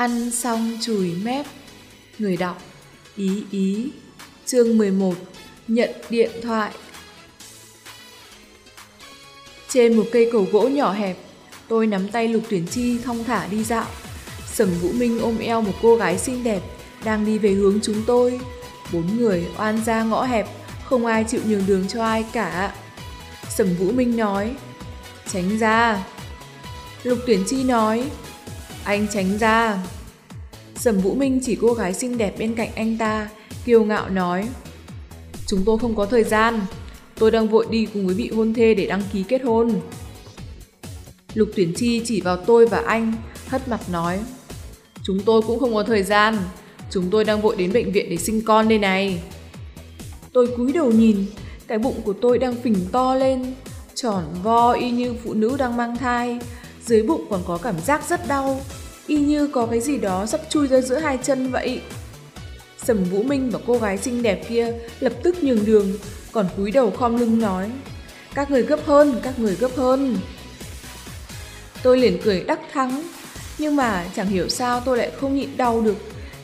Ăn xong chùi mép. Người đọc, Ý ý, Chương 11 Nhận điện thoại. Trên một cây cầu gỗ nhỏ hẹp, Tôi nắm tay Lục Tuyển Chi thong thả đi dạo. Sầm Vũ Minh ôm eo một cô gái xinh đẹp Đang đi về hướng chúng tôi. Bốn người oan ra ngõ hẹp, Không ai chịu nhường đường cho ai cả. Sầm Vũ Minh nói, Tránh ra. Lục Tuyển Chi nói anh tránh ra. Sầm Vũ Minh chỉ cô gái xinh đẹp bên cạnh anh ta, Kiêu ngạo nói, Chúng tôi không có thời gian. Tôi đang vội đi cùng với vị hôn thê để đăng ký kết hôn. Lục Tuyển Chi chỉ vào tôi và anh, Hất mặt nói, Chúng tôi cũng không có thời gian. Chúng tôi đang vội đến bệnh viện để sinh con đây này. Tôi cúi đầu nhìn, Cái bụng của tôi đang phình to lên, Tròn vo y như phụ nữ đang mang thai. Dưới bụng còn có cảm giác rất đau. Y như có cái gì đó sắp chui ra giữa hai chân vậy. Sầm Vũ Minh và cô gái xinh đẹp kia lập tức nhường đường Còn cúi đầu khom lưng nói Các người gấp hơn, các người gấp hơn. Tôi liền cười đắc thắng Nhưng mà chẳng hiểu sao tôi lại không nhịn đau được.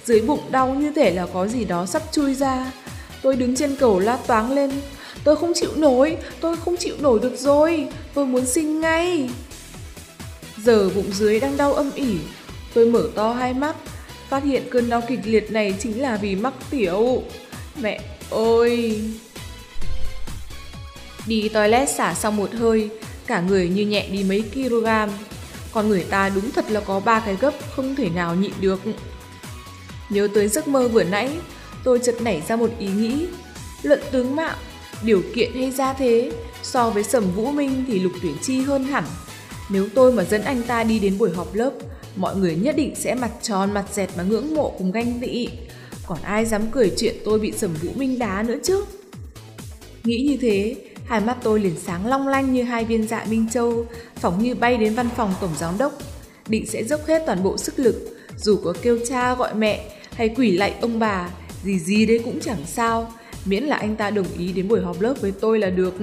Dưới bụng đau như thể là có gì đó sắp chui ra. Tôi đứng trên cầu la toáng lên Tôi không chịu nổi, tôi không chịu nổi được rồi Tôi muốn sinh ngay. Giờ bụng dưới đang đau âm ỉ Tôi mở to hai mắt, Phát hiện cơn đau kịch liệt này chính là vì mắc tiểu. Mẹ ơi! Đi toilet xả xong một hơi, Cả người như nhẹ đi mấy kg Còn người ta đúng thật là có ba cái gấp, Không thể nào nhịn được. Nhớ tới giấc mơ vừa nãy, Tôi chợt nảy ra một ý nghĩ. Luận tướng mạo, Điều kiện hay ra thế, So với Sầm Vũ Minh thì Lục Tuyển Chi hơn hẳn. Nếu tôi mà dẫn anh ta đi đến buổi họp lớp Mọi người nhất định sẽ mặt tròn mặt dẹt mà ngưỡng mộ cùng ganh tị. Còn ai dám cười chuyện tôi bị Sầm Vũ Minh đá nữa chứ? Nghĩ như thế, Hai mắt tôi liền sáng long lanh như hai viên dạ Minh Châu, Phóng như bay đến văn phòng tổng giám đốc. Định sẽ dốc hết toàn bộ sức lực, Dù có kêu cha gọi mẹ Hay quỷ lạy ông bà, Gì gì đấy cũng chẳng sao. Miễn là anh ta đồng ý đến buổi họp lớp với tôi là được.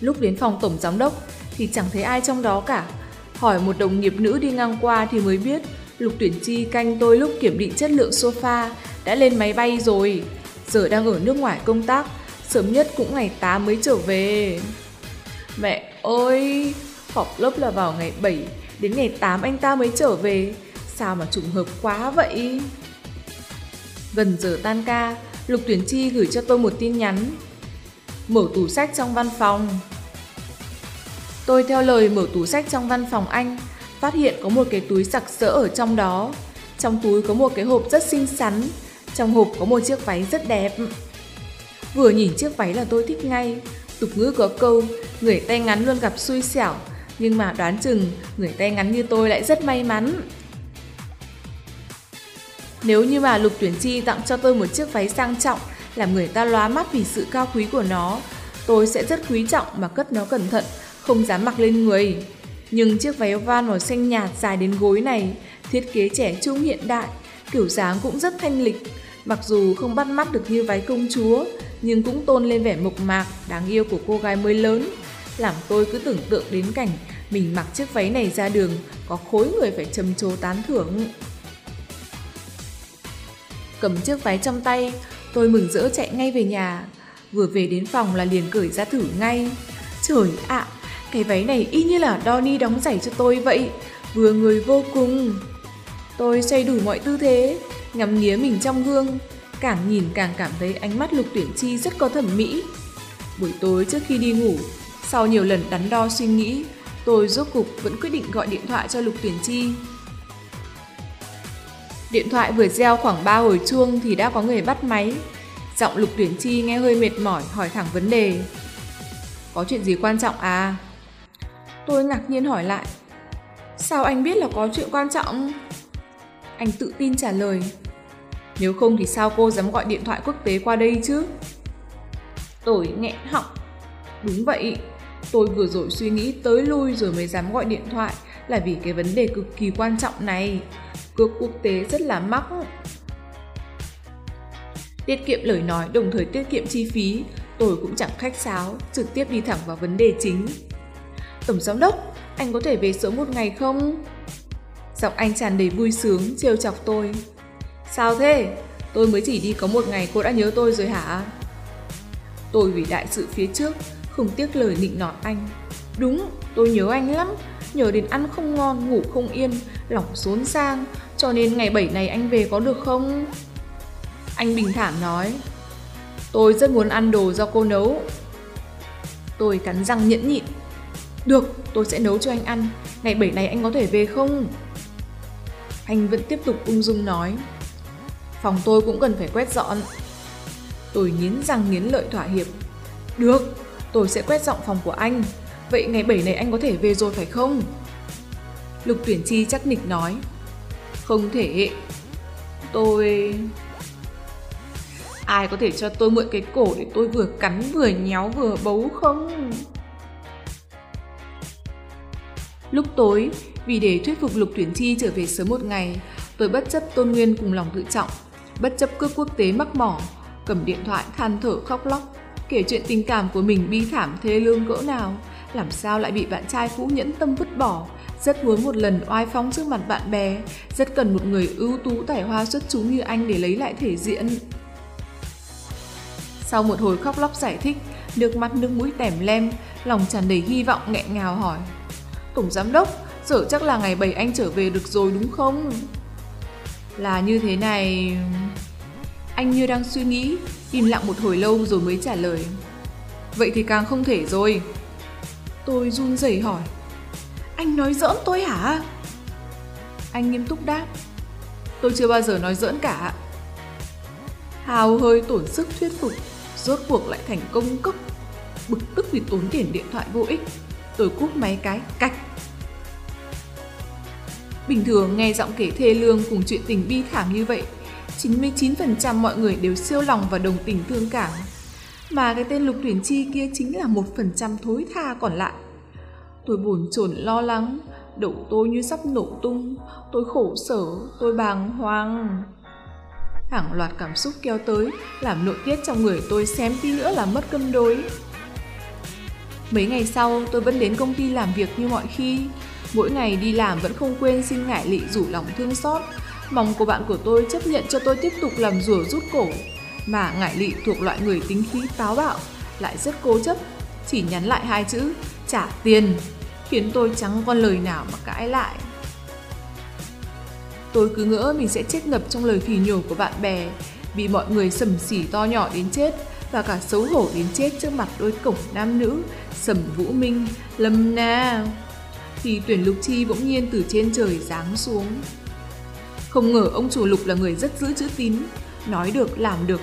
Lúc đến phòng tổng giám đốc Thì chẳng thấy ai trong đó cả. Hỏi một đồng nghiệp nữ đi ngang qua thì mới biết Lục Tuyển Chi canh tôi lúc kiểm định chất lượng sofa đã lên máy bay rồi. Giờ đang ở nước ngoài công tác, sớm nhất cũng ngày 8 mới trở về. Mẹ ơi, họp lớp là vào ngày 7, đến ngày 8 anh ta mới trở về. Sao mà trùng hợp quá vậy? Gần giờ tan ca, Lục Tuyển Chi gửi cho tôi một tin nhắn. Mở tủ sách trong văn phòng. Tôi theo lời mở tủ sách trong văn phòng anh, phát hiện có một cái túi sặc sỡ ở trong đó. Trong túi có một cái hộp rất xinh xắn, trong hộp có một chiếc váy rất đẹp. Vừa nhìn chiếc váy là tôi thích ngay, tục ngữ có câu, người tay ngắn luôn gặp xui xẻo, nhưng mà đoán chừng người tay ngắn như tôi lại rất may mắn. Nếu như mà Lục Tuyển Chi tặng cho tôi một chiếc váy sang trọng, làm người ta lóa mắt vì sự cao quý của nó, tôi sẽ rất quý trọng mà cất nó cẩn thận, không dám mặc lên người. Nhưng chiếc váy van màu xanh nhạt dài đến gối này, thiết kế trẻ trung hiện đại, kiểu dáng cũng rất thanh lịch. Mặc dù không bắt mắt được như váy công chúa, nhưng cũng tôn lên vẻ mộc mạc, đáng yêu của cô gái mới lớn. Làm tôi cứ tưởng tượng đến cảnh mình mặc chiếc váy này ra đường, có khối người phải trầm trồ tán thưởng. Cầm chiếc váy trong tay, tôi mừng rỡ chạy ngay về nhà. Vừa về đến phòng là liền cởi ra thử ngay. Trời ạ, cái váy này y như là Donny đóng giày cho tôi vậy, vừa người vô cùng. Tôi xoay đủ mọi tư thế, ngắm nghía mình trong gương, càng nhìn càng cảm thấy ánh mắt Lục Tuyển Chi rất có thẩm mỹ. Buổi tối trước khi đi ngủ, sau nhiều lần đắn đo suy nghĩ, tôi rốt cục vẫn quyết định gọi điện thoại cho Lục Tuyển Chi. Điện thoại vừa reo khoảng 3 hồi chuông thì đã có người bắt máy. Giọng Lục Tuyển Chi nghe hơi mệt mỏi hỏi thẳng vấn đề. Có chuyện gì quan trọng à? Tôi ngạc nhiên hỏi lại. Sao anh biết là có chuyện quan trọng? Anh tự tin trả lời. Nếu không thì sao cô dám gọi điện thoại quốc tế qua đây chứ? Tôi nghẹn họng. Đúng vậy, tôi vừa rồi suy nghĩ tới lui rồi mới dám gọi điện thoại là vì cái vấn đề cực kỳ quan trọng này. Cước quốc tế rất là mắc. Tiết kiệm lời nói đồng thời tiết kiệm chi phí, tôi cũng chẳng khách sáo, trực tiếp đi thẳng vào vấn đề chính. Tổng giám đốc, anh có thể về sớm một ngày không? Giọng anh tràn đầy vui sướng, trêu chọc tôi. Sao thế? Tôi mới chỉ đi có một ngày cô đã nhớ tôi rồi hả? Tôi vì đại sự phía trước, không tiếc lời nịnh nọt anh. Đúng, tôi nhớ anh lắm, nhớ đến ăn không ngon, ngủ không yên, lòng xốn sang, cho nên ngày 7 này anh về có được không? Anh bình thản nói, tôi rất muốn ăn đồ do cô nấu. Tôi cắn răng nhẫn nhịn. Được, tôi sẽ nấu cho anh ăn, ngày 7 này anh có thể về không? Anh vẫn tiếp tục ung dung nói, phòng tôi cũng cần phải quét dọn. Tôi nghiến răng nghiến lợi thỏa hiệp. Được, tôi sẽ quét dọn phòng của anh. Vậy ngày 7 này anh có thể về rồi phải không? Lục tuyển chi chắc nịch nói. Không thể. Tôi... Ai có thể cho tôi mượn cái cổ để tôi vừa cắn vừa nhéo vừa bấu không? Lúc tối, vì để thuyết phục Lục Tuyển Chi trở về sớm một ngày, tôi bất chấp tôn nguyên cùng lòng tự trọng, bất chấp cước quốc tế mắc mỏ, cầm điện thoại than thở khóc lóc, kể chuyện tình cảm của mình bi thảm thê lương cỡ nào, làm sao lại bị bạn trai phũ nhẫn tâm vứt bỏ, rất muốn một lần oai phong trước mặt bạn bè, rất cần một người ưu tú tài hoa xuất chúng như anh để lấy lại thể diện. Sau một hồi khóc lóc giải thích, nước mắt nước mũi tèm lem, lòng tràn đầy hy vọng nghẹn ngào hỏi. Tổng giám đốc, sợ chắc là ngày 7 anh trở về được rồi đúng không? Là như thế này... Anh như đang suy nghĩ, im lặng một hồi lâu rồi mới trả lời. Vậy thì càng không thể rồi. Tôi run rẩy hỏi. Anh nói giỡn tôi hả? Anh nghiêm túc đáp. Tôi chưa bao giờ nói giỡn cả. Hào hơi tổn sức thuyết phục, rốt cuộc lại thành công cốc. Bực tức vì tốn tiền điện thoại vô ích. Tôi cúp máy cái cạch. Bình thường nghe giọng kể thê lương cùng chuyện tình bi thảm như vậy 99% mọi người đều siêu lòng và đồng tình thương cảm. Mà cái tên Lục Tuyển Chi kia chính là 1% thối tha còn lại. Tôi buồn chồn lo lắng, đầu tôi như sắp nổ tung, tôi khổ sở, tôi bàng hoàng. Hàng loạt cảm xúc kéo tới, làm nội tiết trong người tôi xém tí nữa là mất cân đối. Mấy ngày sau, tôi vẫn đến công ty làm việc như mọi khi. Mỗi ngày đi làm vẫn không quên xin ngại lị rủ lòng thương xót, Mong của bạn của tôi chấp nhận cho tôi tiếp tục làm rùa rút cổ. Mà ngại lị thuộc loại người tính khí táo bạo, lại rất cố chấp, chỉ nhắn lại hai chữ trả tiền, khiến tôi chẳng còn lời nào mà cãi lại. Tôi cứ ngỡ mình sẽ chết ngập trong lời phỉ nhổ của bạn bè, bị mọi người sầm xỉ to nhỏ đến chết và cả xấu hổ đến chết trước mặt đôi cổng nam nữ, sầm vũ minh, lâm na. Thì tuyển lục chi bỗng nhiên từ trên trời giáng xuống. Không ngờ ông chủ lục là người rất giữ chữ tín, nói được làm được.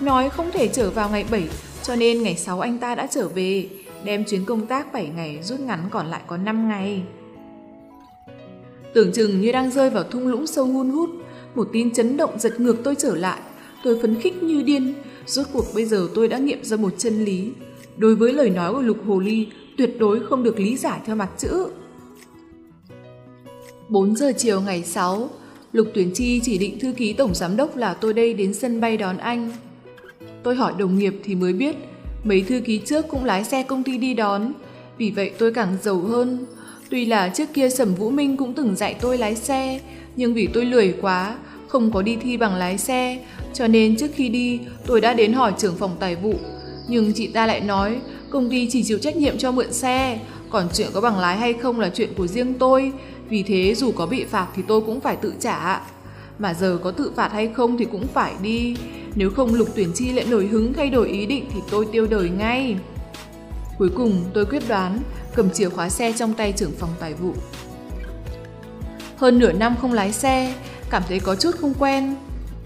Nói không thể trở vào ngày 7, cho nên ngày 6 anh ta đã trở về, đem chuyến công tác 7 ngày rút ngắn còn lại có 5 ngày. Tưởng chừng như đang rơi vào thung lũng sâu hun hút, một tin chấn động giật ngược tôi trở lại. Tôi phấn khích như điên, rốt cuộc bây giờ tôi đã nghiệm ra một chân lý. Đối với lời nói của Lục Hồ Ly, tuyệt đối không được lý giải theo mặt chữ. 4 giờ chiều ngày 6, Lục Tuyển Chi chỉ định thư ký tổng giám đốc là tôi đây đến sân bay đón anh. Tôi hỏi đồng nghiệp thì mới biết, mấy thư ký trước cũng lái xe công ty đi đón, vì vậy tôi càng giàu hơn. Tuy là trước kia Sầm Vũ Minh cũng từng dạy tôi lái xe, nhưng vì tôi lười quá, không có đi thi bằng lái xe, cho nên trước khi đi tôi đã đến hỏi trưởng phòng tài vụ. Nhưng chị ta lại nói công ty chỉ chịu trách nhiệm cho mượn xe, còn chuyện có bằng lái hay không là chuyện của riêng tôi, vì thế dù có bị phạt thì tôi cũng phải tự trả. Mà giờ có tự phạt hay không thì cũng phải đi. Nếu không Lục Tuyển Chi lại nổi hứng thay đổi ý định thì tôi tiêu đời ngay. Cuối cùng tôi quyết đoán cầm chìa khóa xe trong tay trưởng phòng tài vụ. Hơn nửa năm không lái xe, cảm thấy có chút không quen.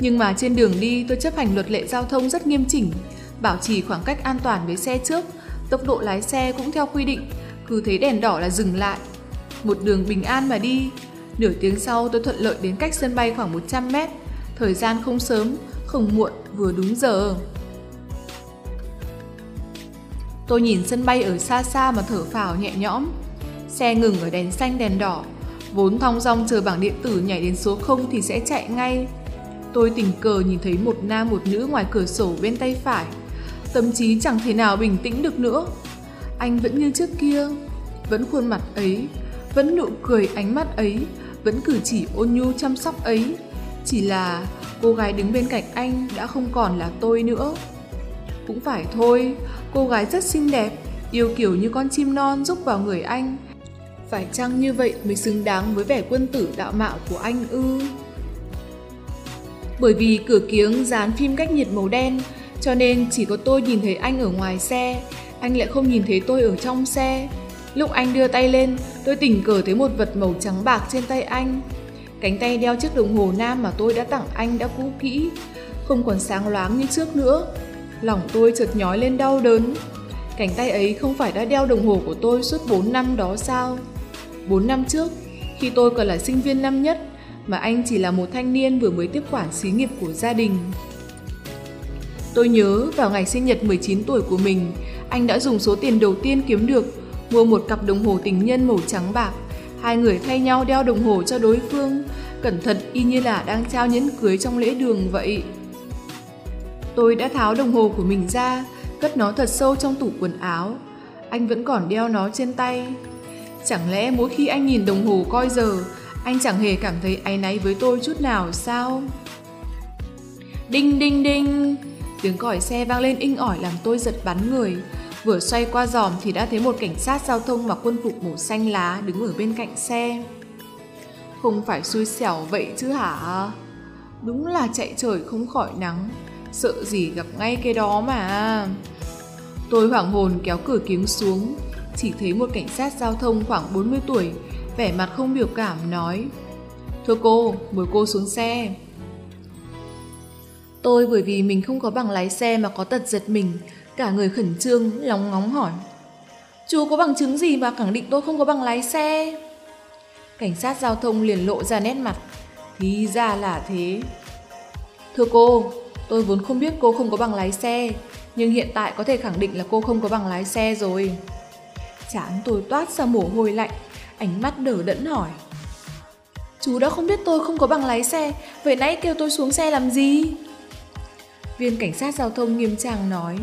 Nhưng mà trên đường đi tôi chấp hành luật lệ giao thông rất nghiêm chỉnh, bảo trì khoảng cách an toàn với xe trước, tốc độ lái xe cũng theo quy định, cứ thấy đèn đỏ là dừng lại, một đường bình an mà đi. Nửa tiếng sau tôi thuận lợi đến cách sân bay khoảng 100 mét, thời gian không sớm, không muộn, vừa đúng giờ. Tôi nhìn sân bay ở xa xa mà thở phào nhẹ nhõm. Xe ngừng ở đèn xanh đèn đỏ, vốn thong dong chờ bảng điện tử nhảy đến số 0 thì sẽ chạy ngay. Tôi tình cờ nhìn thấy một nam một nữ ngoài cửa sổ bên tay phải. Tâm trí chẳng thể nào bình tĩnh được nữa. Anh vẫn như trước kia, vẫn khuôn mặt ấy, vẫn nụ cười ánh mắt ấy, vẫn cử chỉ ôn nhu chăm sóc ấy. Chỉ là cô gái đứng bên cạnh anh đã không còn là tôi nữa. Cũng phải thôi, cô gái rất xinh đẹp, yêu kiểu như con chim non rúc vào người anh. Phải chăng như vậy mới xứng đáng với vẻ quân tử đạo mạo của anh ư? Bởi vì cửa kiếng dán phim cách nhiệt màu đen, cho nên chỉ có tôi nhìn thấy anh ở ngoài xe, anh lại không nhìn thấy tôi ở trong xe. Lúc anh đưa tay lên, tôi tình cờ thấy một vật màu trắng bạc trên tay anh. Cánh tay đeo chiếc đồng hồ nam mà tôi đã tặng anh đã cũ kỹ, không còn sáng loáng như trước nữa. Lòng tôi chợt nhói lên đau đớn. Cánh tay ấy không phải đã đeo đồng hồ của tôi suốt 4 năm đó sao? 4 năm trước, khi tôi còn là sinh viên năm nhất, mà anh chỉ là một thanh niên vừa mới tiếp quản xí nghiệp của gia đình. Tôi nhớ vào ngày sinh nhật 19 tuổi của mình, anh đã dùng số tiền đầu tiên kiếm được mua một cặp đồng hồ tình nhân màu trắng bạc. Hai người thay nhau đeo đồng hồ cho đối phương, cẩn thận y như là đang trao nhẫn cưới trong lễ đường vậy. Tôi đã tháo đồng hồ của mình ra, cất nó thật sâu trong tủ quần áo. Anh vẫn còn đeo nó trên tay. Chẳng lẽ mỗi khi anh nhìn đồng hồ coi giờ, anh chẳng hề cảm thấy áy náy với tôi chút nào sao? Đinh đinh đinh, tiếng còi xe vang lên inh ỏi làm tôi giật bắn người. Vừa xoay qua giòm thì đã thấy một cảnh sát giao thông mặc quân phục màu xanh lá đứng ở bên cạnh xe. Không phải xui xẻo vậy chứ hả? Đúng là chạy trời không khỏi nắng, sợ gì gặp ngay cái đó mà. Tôi hoảng hồn kéo cửa kiếng xuống, chỉ thấy một cảnh sát giao thông khoảng 40 tuổi, vẻ mặt không biểu cảm nói Thưa cô, mời cô xuống xe. Tôi bởi vì mình không có bằng lái xe mà có tật giật mình, cả người khẩn trương, lóng ngóng hỏi. Chú có bằng chứng gì mà khẳng định tôi không có bằng lái xe? Cảnh sát giao thông liền lộ ra nét mặt. Thì ra là thế. Thưa cô, tôi vốn không biết cô không có bằng lái xe, nhưng hiện tại có thể khẳng định là cô không có bằng lái xe rồi. Chán tôi toát ra mồ hôi lạnh, ánh mắt đờ đẫn hỏi. Chú đã không biết tôi không có bằng lái xe, vậy nãy kêu tôi xuống xe làm gì? Viên cảnh sát giao thông nghiêm trang nói.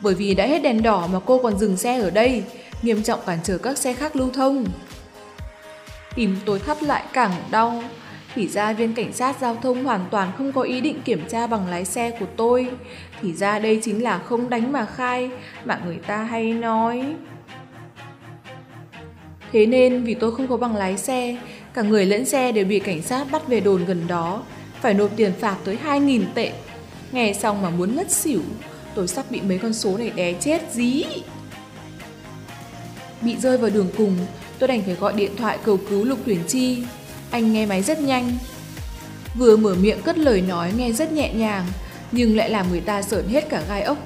Bởi vì đã hết đèn đỏ mà cô còn dừng xe ở đây, nghiêm trọng cản trở các xe khác lưu thông. tìm tôi thắt lại càng đau, thì ra viên cảnh sát giao thông hoàn toàn không có ý định kiểm tra bằng lái xe của tôi. Thì ra đây chính là không đánh mà khai, mà người ta hay nói. Thế nên vì tôi không có bằng lái xe, cả người lẫn xe đều bị cảnh sát bắt về đồn gần đó, phải nộp tiền phạt tới 2.000 tệ. Nghe xong mà muốn ngất xỉu, tôi sắp bị mấy con số này đé chết dí. Bị rơi vào đường cùng, tôi đành phải gọi điện thoại cầu cứu Lục Tuyển Chi. Anh nghe máy rất nhanh. Vừa mở miệng cất lời nói nghe rất nhẹ nhàng, nhưng lại làm người ta sợn hết cả gai ốc.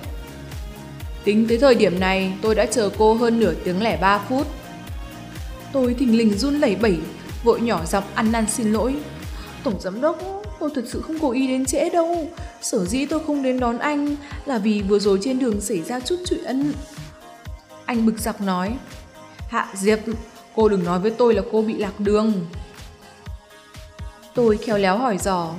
Tính tới thời điểm này, tôi đã chờ cô hơn nửa tiếng lẻ ba phút. Tôi thình lình run lẩy bẩy, vội nhỏ giọng ăn năn xin lỗi. Tổng giám đốc, tôi thật sự không cố ý đến trễ đâu. Sở dĩ tôi không đến đón anh là vì vừa rồi trên đường xảy ra chút chuyện. Anh bực dọc nói, Hạ Diệp, cô đừng nói với tôi là cô bị lạc đường. Tôi khéo léo hỏi dò,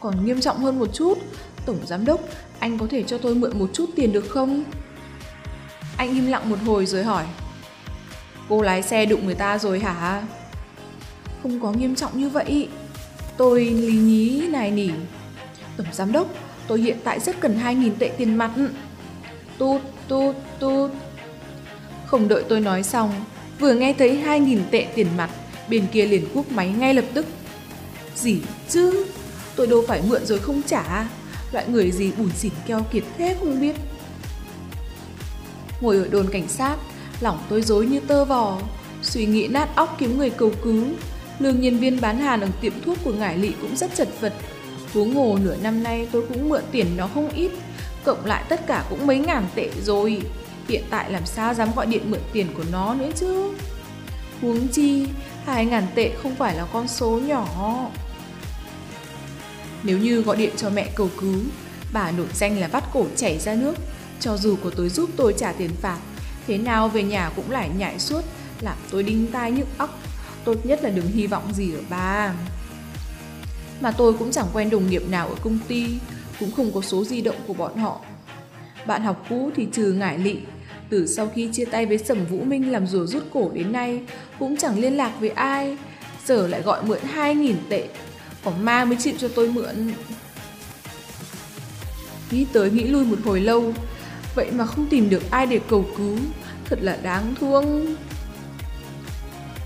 còn nghiêm trọng hơn một chút, Tổng Giám đốc, anh có thể cho tôi mượn một chút tiền được không? Anh im lặng một hồi rồi hỏi, Cô lái xe đụng người ta rồi hả? Không có nghiêm trọng như vậy. Tôi lý nhí này nỉ. Tổng giám đốc, tôi hiện tại rất cần 2.000 tệ tiền mặt. Tút, tút, tút. Không đợi tôi nói xong, vừa nghe thấy 2.000 tệ tiền mặt, bên kia liền cúp máy ngay lập tức. Gì chứ? Tôi đâu phải mượn rồi không trả. Loại người gì bùn xỉn keo kiệt thế không biết. Ngồi ở đồn cảnh sát, Lòng tôi dối như tơ vò, suy nghĩ nát óc kiếm người cầu cứu. Lương nhân viên bán hàng ở tiệm thuốc của ngải lị cũng rất chật vật. Huống hồ nửa năm nay tôi cũng mượn tiền nó không ít, cộng lại tất cả cũng mấy ngàn tệ rồi. Hiện tại làm sao dám gọi điện mượn tiền của nó nữa chứ? Huống chi, hai ngàn tệ không phải là con số nhỏ. Nếu như gọi điện cho mẹ cầu cứu, bà nổi danh là vắt cổ chảy ra nước, cho dù có tôi giúp tôi trả tiền phạt Thế nào về nhà cũng lại nhảy suốt, làm tôi đinh tai nhức óc. Tốt nhất là đừng hy vọng gì ở ba. Mà tôi cũng chẳng quen đồng nghiệp nào ở công ty, cũng không có số di động của bọn họ. Bạn học cũ thì trừ ngải lị, từ sau khi chia tay với Sầm Vũ Minh làm rùa rút cổ đến nay, cũng chẳng liên lạc với ai. giờ lại gọi mượn 2.000 tệ. Có ma mới chịu cho tôi mượn. Nghĩ tới nghĩ lui một hồi lâu, vậy mà không tìm được ai để cầu cứu, thật là đáng thương.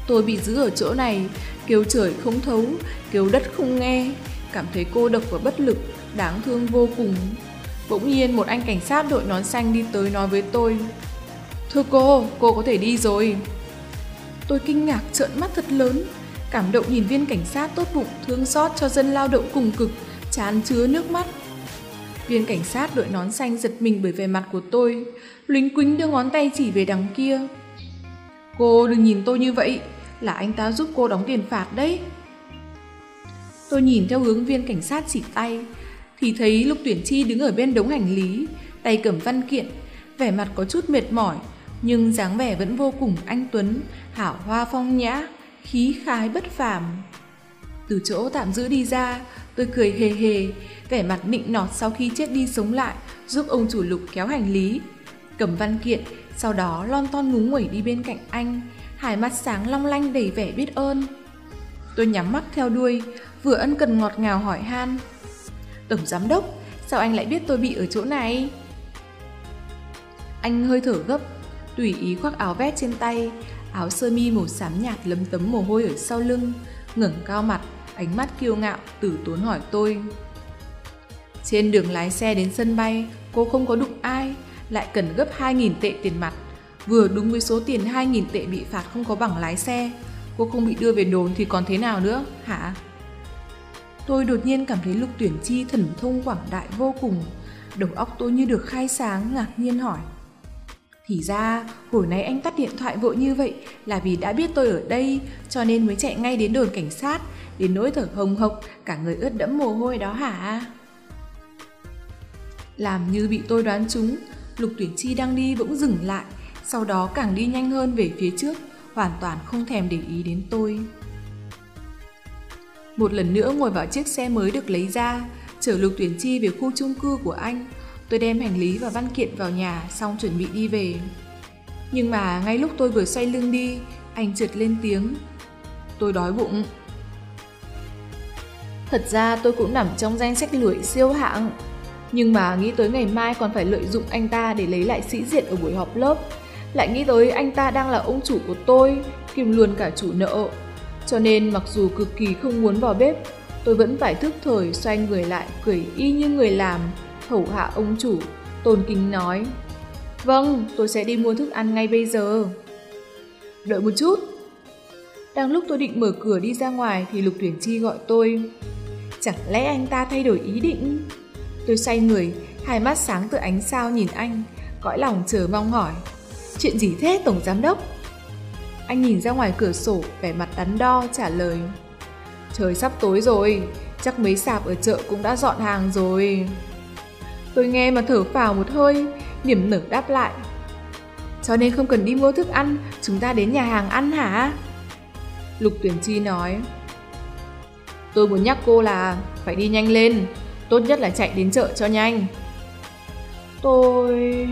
Tôi bị giữ ở chỗ này, kêu trời không thấu, kêu đất không nghe, cảm thấy cô độc và bất lực, đáng thương vô cùng. Bỗng nhiên một anh cảnh sát đội nón xanh đi tới nói với tôi Thưa cô, cô có thể đi rồi. Tôi kinh ngạc trợn mắt thật lớn. Cảm động nhìn viên cảnh sát tốt bụng thương xót cho dân lao động cùng cực Chán chứa nước mắt. Viên cảnh sát đội nón xanh giật mình bởi vẻ mặt của tôi. Lính quính đưa ngón tay chỉ về đằng kia. Cô đừng nhìn tôi như vậy Là anh ta giúp cô đóng tiền phạt đấy. Tôi nhìn theo hướng viên cảnh sát chỉ tay thì thấy Lục Tuyển Chi đứng ở bên đống hành lý, tay cầm văn kiện, vẻ mặt có chút mệt mỏi, nhưng dáng vẻ vẫn vô cùng anh tuấn, hảo hoa phong nhã, khí khái bất phàm. Từ chỗ tạm giữ đi ra, tôi cười hề hề, vẻ mặt nịnh nọt sau khi chết đi sống lại, giúp ông chủ Lục kéo hành lý, cầm văn kiện, sau đó lon ton ngúng nguẩy đi bên cạnh anh, hai mắt sáng long lanh đầy vẻ biết ơn. Tôi nhắm mắt theo đuôi, vừa ân cần ngọt ngào hỏi han. Tổng giám đốc, sao anh lại biết tôi bị ở chỗ này? Anh hơi thở gấp, tùy ý khoác áo vest trên tay, áo sơ mi màu xám nhạt lấm tấm mồ hôi ở sau lưng, ngẩng cao mặt, ánh mắt kiêu ngạo, tử tốn hỏi tôi. Trên đường lái xe đến sân bay, cô không có đụng ai, lại cần gấp 2.000 tệ tiền mặt. Vừa đúng với số tiền 2.000 tệ bị phạt không có bằng lái xe, cô không bị đưa về đồn thì còn thế nào nữa, hả? Tôi đột nhiên cảm thấy Lục Tuyển Chi thần thông quảng đại vô cùng. Đầu óc tôi như được khai sáng, ngạc nhiên hỏi. Thì ra, hồi nãy anh tắt điện thoại vội như vậy là vì đã biết tôi ở đây, cho nên mới chạy ngay đến đồn cảnh sát, đến nỗi thở hồng hộc, cả người ướt đẫm mồ hôi đó hả? Làm như bị tôi đoán trúng, Lục Tuyển Chi đang đi bỗng dừng lại, sau đó càng đi nhanh hơn về phía trước, hoàn toàn không thèm để ý đến tôi. Một lần nữa ngồi vào chiếc xe mới được lấy ra, chở Lục Tuyển Chi về khu chung cư của anh. Tôi đem hành lý và văn kiện vào nhà xong chuẩn bị đi về. Nhưng mà ngay lúc tôi vừa xoay lưng đi, anh trượt lên tiếng. Tôi đói bụng. Thật ra tôi cũng nằm trong danh sách lưỡi siêu hạng. Nhưng mà nghĩ tới ngày mai còn phải lợi dụng anh ta để lấy lại sĩ diện ở buổi họp lớp. Lại nghĩ tới anh ta đang là ông chủ của tôi, kìm luôn cả chủ nợ. Cho nên mặc dù cực kỳ không muốn vào bếp, tôi vẫn phải thức thời xoay người lại cười y như người làm, hầu hạ ông chủ, tôn kính nói. Vâng, tôi sẽ đi mua thức ăn ngay bây giờ. Đợi một chút. Đang lúc tôi định mở cửa đi ra ngoài thì Lục Tuyển Chi gọi tôi. Chẳng lẽ anh ta thay đổi ý định? Tôi xoay người, hai mắt sáng từ ánh sao nhìn anh, cõi lòng chờ mong hỏi. Chuyện gì thế Tổng Giám Đốc? Anh nhìn ra ngoài cửa sổ, vẻ mặt đắn đo trả lời. Trời sắp tối rồi, chắc mấy sạp ở chợ cũng đã dọn hàng rồi. Tôi nghe mà thở phào một hơi, niềm nở đáp lại. Cho nên không cần đi mua thức ăn, chúng ta đến nhà hàng ăn hả? Lục Tuyển Chi nói. Tôi muốn nhắc cô là phải đi nhanh lên, tốt nhất là chạy đến chợ cho nhanh. Tôi...